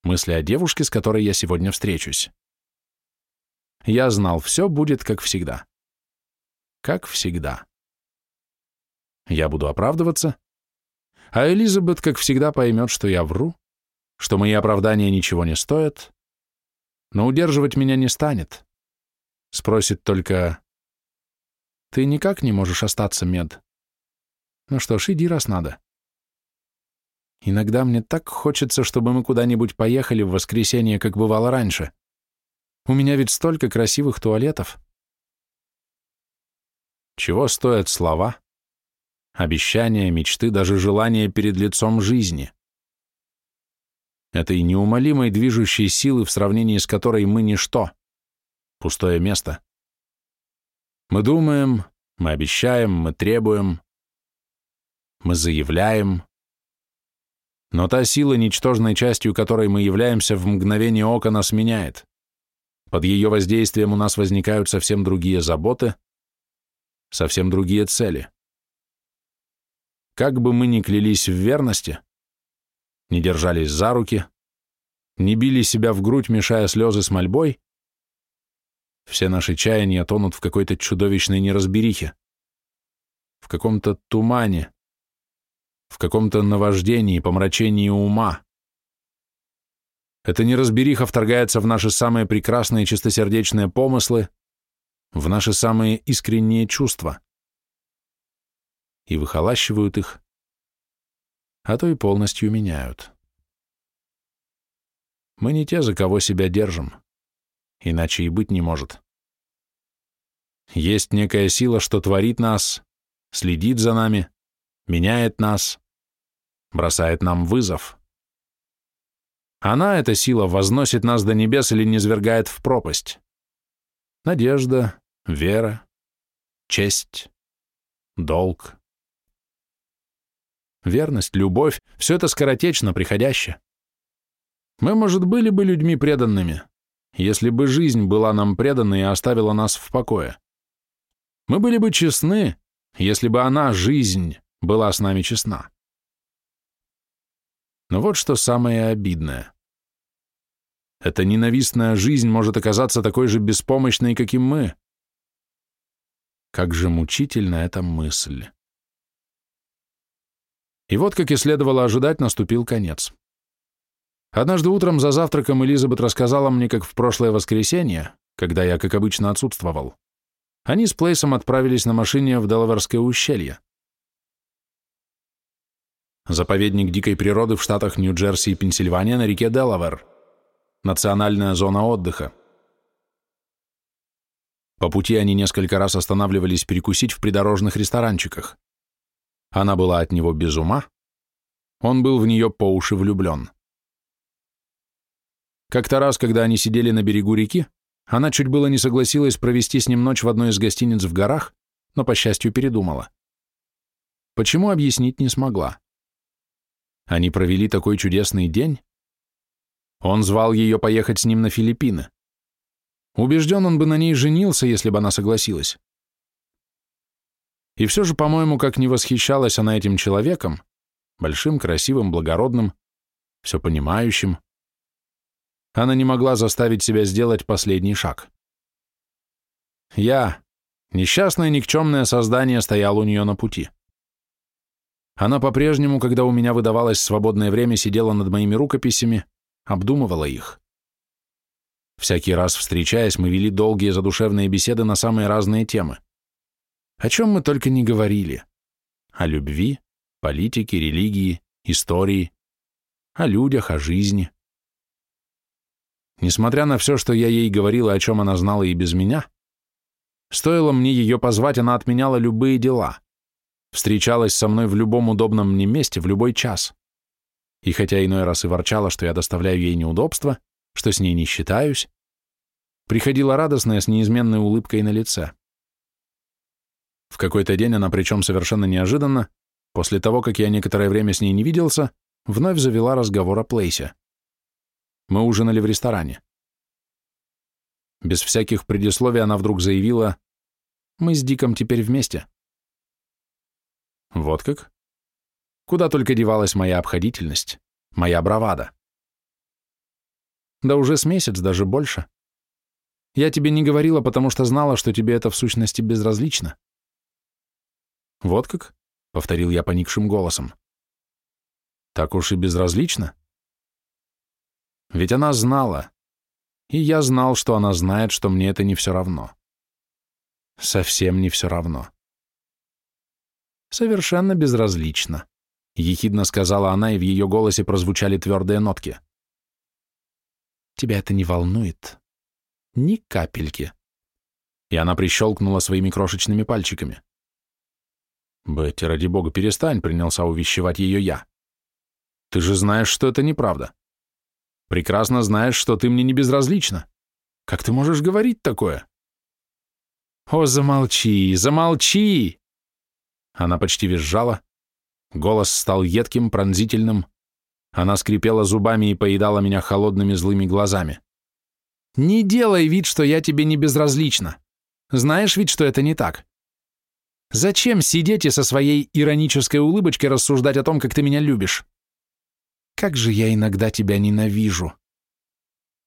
мысли о девушке, с которой я сегодня встречусь. Я знал, все будет как всегда. Как всегда. Я буду оправдываться, а Элизабет, как всегда, поймет, что я вру, что мои оправдания ничего не стоят, но удерживать меня не станет. Спросит только, «Ты никак не можешь остаться, Мед?» Ну что ж, иди, раз надо. Иногда мне так хочется, чтобы мы куда-нибудь поехали в воскресенье, как бывало раньше. У меня ведь столько красивых туалетов. Чего стоят слова, Обещания, мечты, даже желания перед лицом жизни. этой неумолимой движущей силы, в сравнении с которой мы ничто, пустое место. Мы думаем, мы обещаем, мы требуем, мы заявляем, но та сила, ничтожной частью которой мы являемся, в мгновение ока нас меняет. Под ее воздействием у нас возникают совсем другие заботы, совсем другие цели. Как бы мы ни клялись в верности, не держались за руки, не били себя в грудь, мешая слезы с мольбой, все наши чаяния тонут в какой-то чудовищной неразберихе, в каком-то тумане, в каком-то наваждении, помрачении ума. Эта неразбериха вторгается в наши самые прекрасные чистосердечные помыслы, в наши самые искренние чувства и выхолащивают их, а то и полностью меняют. Мы не те, за кого себя держим, иначе и быть не может. Есть некая сила, что творит нас, следит за нами, меняет нас, бросает нам вызов. Она, эта сила, возносит нас до небес или низвергает в пропасть. Надежда, вера, честь, долг. Верность, любовь — все это скоротечно, приходяще. Мы, может, были бы людьми преданными, если бы жизнь была нам предана и оставила нас в покое. Мы были бы честны, если бы она, жизнь, была с нами честна. Но вот что самое обидное. Эта ненавистная жизнь может оказаться такой же беспомощной, как и мы. Как же мучительна эта мысль. И вот, как и следовало ожидать, наступил конец. Однажды утром за завтраком Элизабет рассказала мне, как в прошлое воскресенье, когда я, как обычно, отсутствовал, они с Плейсом отправились на машине в Делаверское ущелье. Заповедник дикой природы в штатах Нью-Джерси и Пенсильвания на реке Делавер. Национальная зона отдыха. По пути они несколько раз останавливались перекусить в придорожных ресторанчиках. Она была от него без ума, он был в нее по уши влюблен. Как-то раз, когда они сидели на берегу реки, она чуть было не согласилась провести с ним ночь в одной из гостиниц в горах, но, по счастью, передумала. Почему, объяснить не смогла. Они провели такой чудесный день. Он звал ее поехать с ним на Филиппины. Убежден, он бы на ней женился, если бы она согласилась. И все же, по-моему, как не восхищалась она этим человеком, большим, красивым, благородным, все понимающим, она не могла заставить себя сделать последний шаг. Я, несчастное никчемное создание, стоял у нее на пути. Она по-прежнему, когда у меня выдавалось свободное время, сидела над моими рукописями, обдумывала их. Всякий раз встречаясь, мы вели долгие задушевные беседы на самые разные темы. О чем мы только не говорили. О любви, политике, религии, истории, о людях, о жизни. Несмотря на все, что я ей говорила, о чем она знала и без меня, стоило мне ее позвать, она отменяла любые дела встречалась со мной в любом удобном мне месте, в любой час. И хотя иной раз и ворчала, что я доставляю ей неудобства, что с ней не считаюсь, приходила радостная с неизменной улыбкой на лице. В какой-то день она, причем совершенно неожиданно, после того, как я некоторое время с ней не виделся, вновь завела разговор о Плейсе. Мы ужинали в ресторане. Без всяких предисловий она вдруг заявила, «Мы с Диком теперь вместе». Вот как? Куда только девалась моя обходительность, моя бравада. Да уже с месяц, даже больше. Я тебе не говорила, потому что знала, что тебе это в сущности безразлично. Вот как? — повторил я поникшим голосом. Так уж и безразлично? Ведь она знала, и я знал, что она знает, что мне это не все равно. Совсем не все равно совершенно безразлично», — ехидно сказала она, и в ее голосе прозвучали твердые нотки. «Тебя это не волнует? Ни капельки». И она прищелкнула своими крошечными пальчиками. «Бетти, ради бога, перестань», — принялся увещевать ее я. «Ты же знаешь, что это неправда. Прекрасно знаешь, что ты мне не безразлична. Как ты можешь говорить такое? О, замолчи, замолчи! Она почти визжала. Голос стал едким, пронзительным. Она скрипела зубами и поедала меня холодными злыми глазами. «Не делай вид, что я тебе не безразлична. Знаешь ведь, что это не так. Зачем сидеть и со своей иронической улыбочкой рассуждать о том, как ты меня любишь? Как же я иногда тебя ненавижу.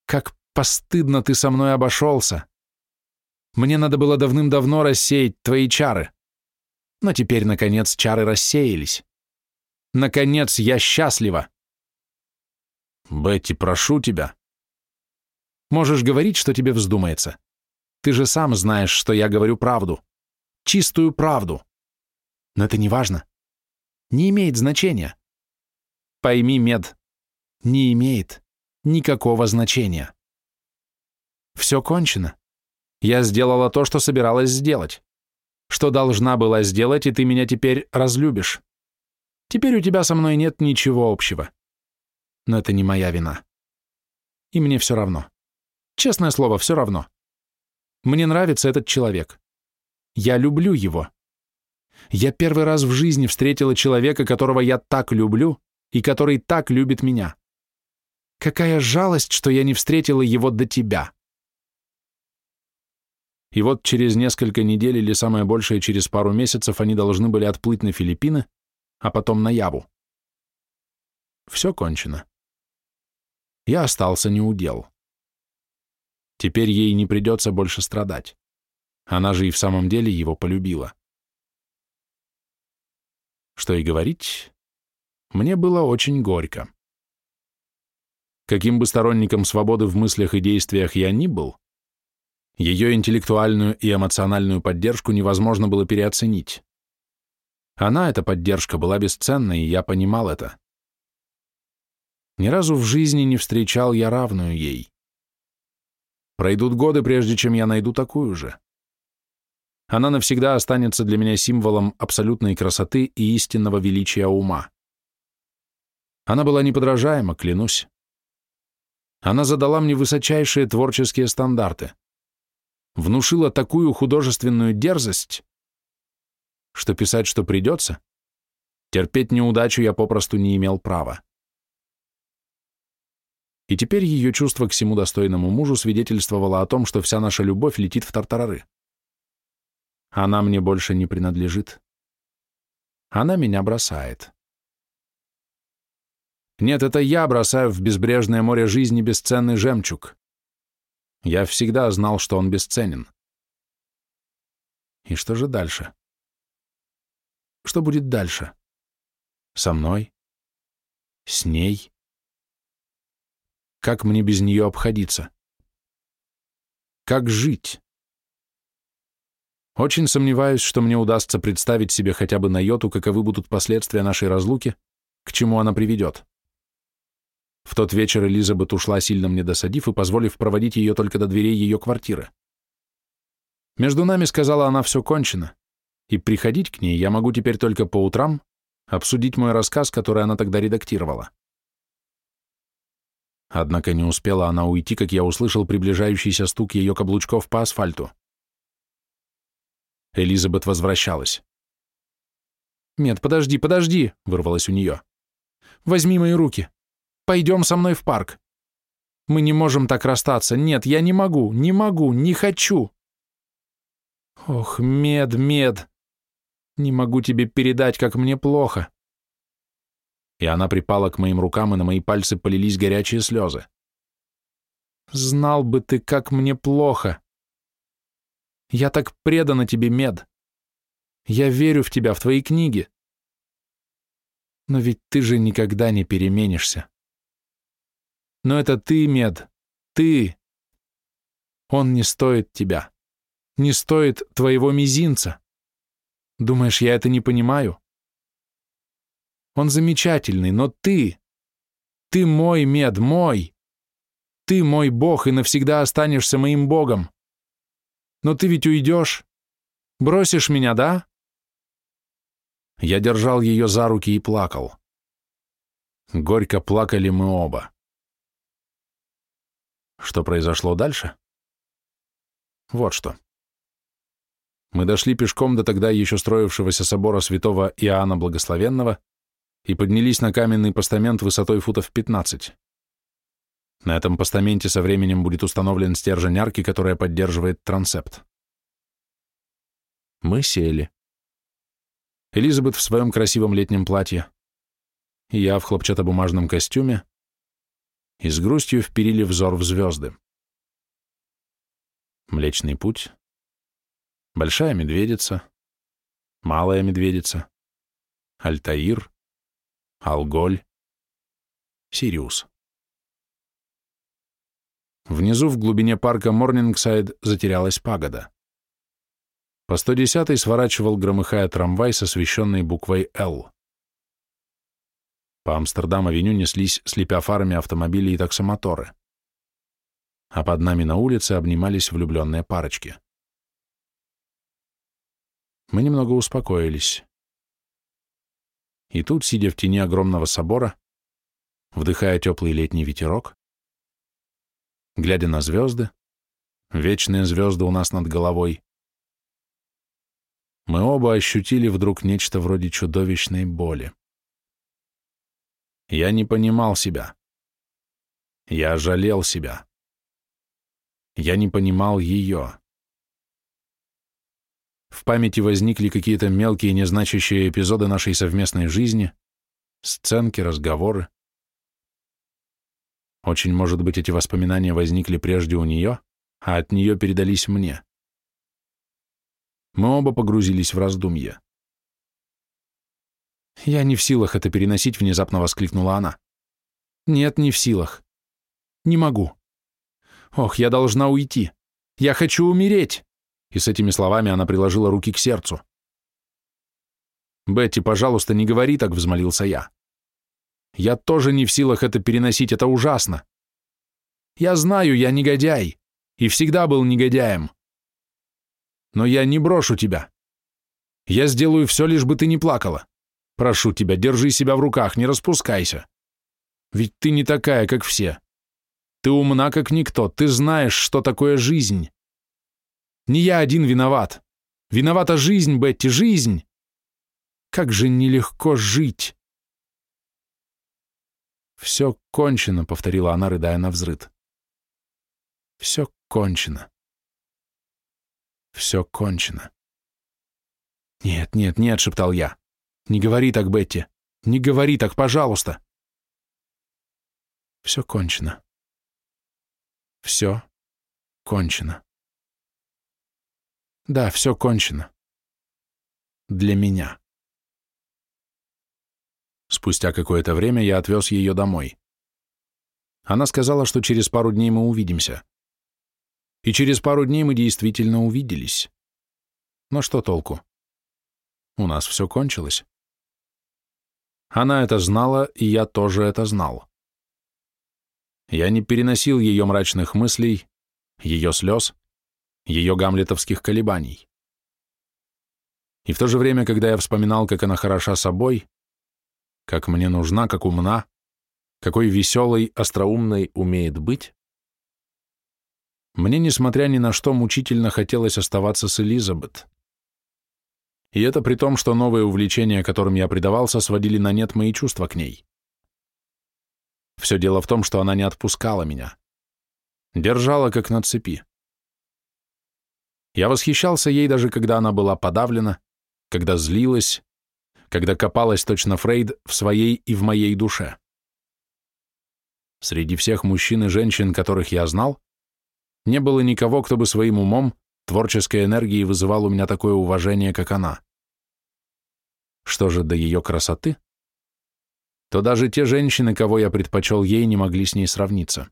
Как постыдно ты со мной обошелся. Мне надо было давным-давно рассеять твои чары. Но теперь, наконец, чары рассеялись. Наконец, я счастлива. Бетти, прошу тебя. Можешь говорить, что тебе вздумается. Ты же сам знаешь, что я говорю правду. Чистую правду. Но это не важно. Не имеет значения. Пойми, Мед, не имеет никакого значения. Все кончено. Я сделала то, что собиралась сделать. Что должна была сделать, и ты меня теперь разлюбишь. Теперь у тебя со мной нет ничего общего. Но это не моя вина. И мне все равно. Честное слово, все равно. Мне нравится этот человек. Я люблю его. Я первый раз в жизни встретила человека, которого я так люблю, и который так любит меня. Какая жалость, что я не встретила его до тебя. И вот через несколько недель или самое большее через пару месяцев они должны были отплыть на Филиппины, а потом на Яву. Все кончено. Я остался неудел. Теперь ей не придется больше страдать. Она же и в самом деле его полюбила. Что и говорить, мне было очень горько. Каким бы сторонником свободы в мыслях и действиях я ни был, ее интеллектуальную и эмоциональную поддержку невозможно было переоценить. Она, эта поддержка, была бесценна, и я понимал это. Ни разу в жизни не встречал я равную ей. Пройдут годы, прежде чем я найду такую же. Она навсегда останется для меня символом абсолютной красоты и истинного величия ума. Она была неподражаема, клянусь. Она задала мне высочайшие творческие стандарты, внушила такую художественную дерзость, что писать, что придется, терпеть неудачу я попросту не имел права. И теперь ее чувство к всему достойному мужу свидетельствовало о том, что вся наша любовь летит в тартарары. Она мне больше не принадлежит. Она меня бросает. Нет, это я бросаю в безбрежное море жизни бесценный жемчуг. Я всегда знал, что он бесценен. И что же дальше? Что будет дальше? Со мной? С ней? Как мне без нее обходиться? Как жить? Очень сомневаюсь, что мне удастся представить себе хотя бы на йоту, каковы будут последствия нашей разлуки, к чему она приведет. В тот вечер Элизабет ушла, сильно мне досадив и позволив проводить ее только до дверей ее квартиры. Между нами, сказала она, все кончено, и приходить к ней я могу теперь только по утрам, обсудить мой рассказ, который она тогда редактировала. Однако не успела она уйти, как я услышал приближающийся стук ее каблучков по асфальту. Элизабет возвращалась. «Нет, подожди, подожди!» — вырвалось у нее. «Возьми мои руки. Пойдем со мной в парк. Мы не можем так расстаться. Нет, я не могу, не могу, не хочу. Ох, Мед, Мед, не могу тебе передать, как мне плохо. И она припала к моим рукам, и на мои пальцы полились горячие слезы. Знал бы ты, как мне плохо. Я так предана тебе, Мед. Я верю в тебя, в твои книги. Но ведь ты же никогда не переменишься. Но это ты, Мед, ты. Он не стоит тебя. Не стоит твоего мизинца. Думаешь, я это не понимаю? Он замечательный, но ты... Ты мой, Мед, мой. Ты мой бог и навсегда останешься моим богом. Но ты ведь уйдешь. Бросишь меня, да? Я держал ее за руки и плакал. Горько плакали мы оба. Что произошло дальше? Вот что. Мы дошли пешком до тогда еще строившегося собора святого Иоанна Благословенного и поднялись на каменный постамент высотой футов 15. На этом постаменте со временем будет установлен стержень арки, которая поддерживает трансепт. Мы сели. Элизабет в своем красивом летнем платье, я в хлопчатобумажном костюме, и с грустью вперили взор в звезды. Млечный путь, Большая Медведица, Малая Медведица, Альтаир, Алголь, Сириус. Внизу в глубине парка Морнингсайд затерялась пагода. По 110-й сворачивал, громыхая трамвай с освещенной буквой «Л». По Амстердам-авеню неслись, слепя фарами автомобили и таксомоторы. А под нами на улице обнимались влюбленные парочки. Мы немного успокоились. И тут, сидя в тени огромного собора, вдыхая теплый летний ветерок, глядя на звезды, вечные звезды у нас над головой, мы оба ощутили вдруг нечто вроде чудовищной боли. Я не понимал себя. Я жалел себя. Я не понимал ее. В памяти возникли какие-то мелкие, незначащие эпизоды нашей совместной жизни, сценки, разговоры. Очень, может быть, эти воспоминания возникли прежде у нее, а от нее передались мне. Мы оба погрузились в раздумье. «Я не в силах это переносить», — внезапно воскликнула она. «Нет, не в силах. Не могу. Ох, я должна уйти. Я хочу умереть!» И с этими словами она приложила руки к сердцу. «Бетти, пожалуйста, не говори так», — взмолился я. «Я тоже не в силах это переносить, это ужасно. Я знаю, я негодяй, и всегда был негодяем. Но я не брошу тебя. Я сделаю все, лишь бы ты не плакала. Прошу тебя, держи себя в руках, не распускайся. Ведь ты не такая, как все. Ты умна, как никто, ты знаешь, что такое жизнь. Не я один виноват. Виновата жизнь, Бетти, жизнь. Как же нелегко жить. «Все кончено», — повторила она, рыдая на взрыд. «Все кончено. Все кончено». «Нет, нет, нет», — шептал я. «Не говори так, Бетти. Не говори так, пожалуйста». Все кончено. Все кончено. Да, все кончено. Для меня. Спустя какое-то время я отвез ее домой. Она сказала, что через пару дней мы увидимся. И через пару дней мы действительно увиделись. Но что толку? У нас все кончилось. Она это знала, и я тоже это знал. Я не переносил ее мрачных мыслей, ее слез, ее гамлетовских колебаний. И в то же время, когда я вспоминал, как она хороша собой, как мне нужна, как умна, какой веселой, остроумной умеет быть, мне, несмотря ни на что, мучительно хотелось оставаться с Элизабет. И это при том, что новые увлечения, которым я предавался, сводили на нет мои чувства к ней. Все дело в том, что она не отпускала меня. Держала, как на цепи. Я восхищался ей даже когда она была подавлена, когда злилась, когда копалась точно Фрейд в своей и в моей душе. Среди всех мужчин и женщин, которых я знал, не было никого, кто бы своим умом творческой энергией вызывал у меня такое уважение, как она. Что же до ее красоты? То даже те женщины, кого я предпочел ей, не могли с ней сравниться.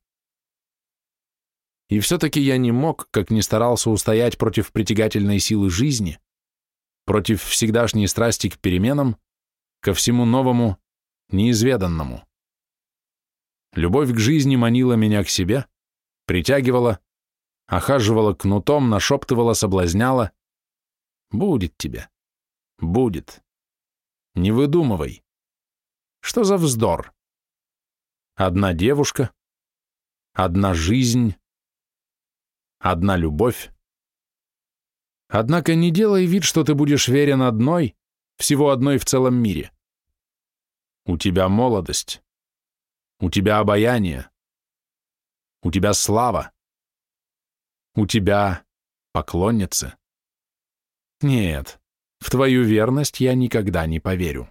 И все-таки я не мог, как ни старался устоять против притягательной силы жизни, против всегдашней страсти к переменам, ко всему новому, неизведанному. Любовь к жизни манила меня к себе, притягивала, охаживала кнутом, нашептывала, соблазняла. Будет тебе. Будет. Не выдумывай. Что за вздор? Одна девушка, одна жизнь, одна любовь. Однако не делай вид, что ты будешь верен одной, всего одной в целом мире. У тебя молодость, у тебя обаяние, у тебя слава, у тебя поклонницы. Нет, в твою верность я никогда не поверю.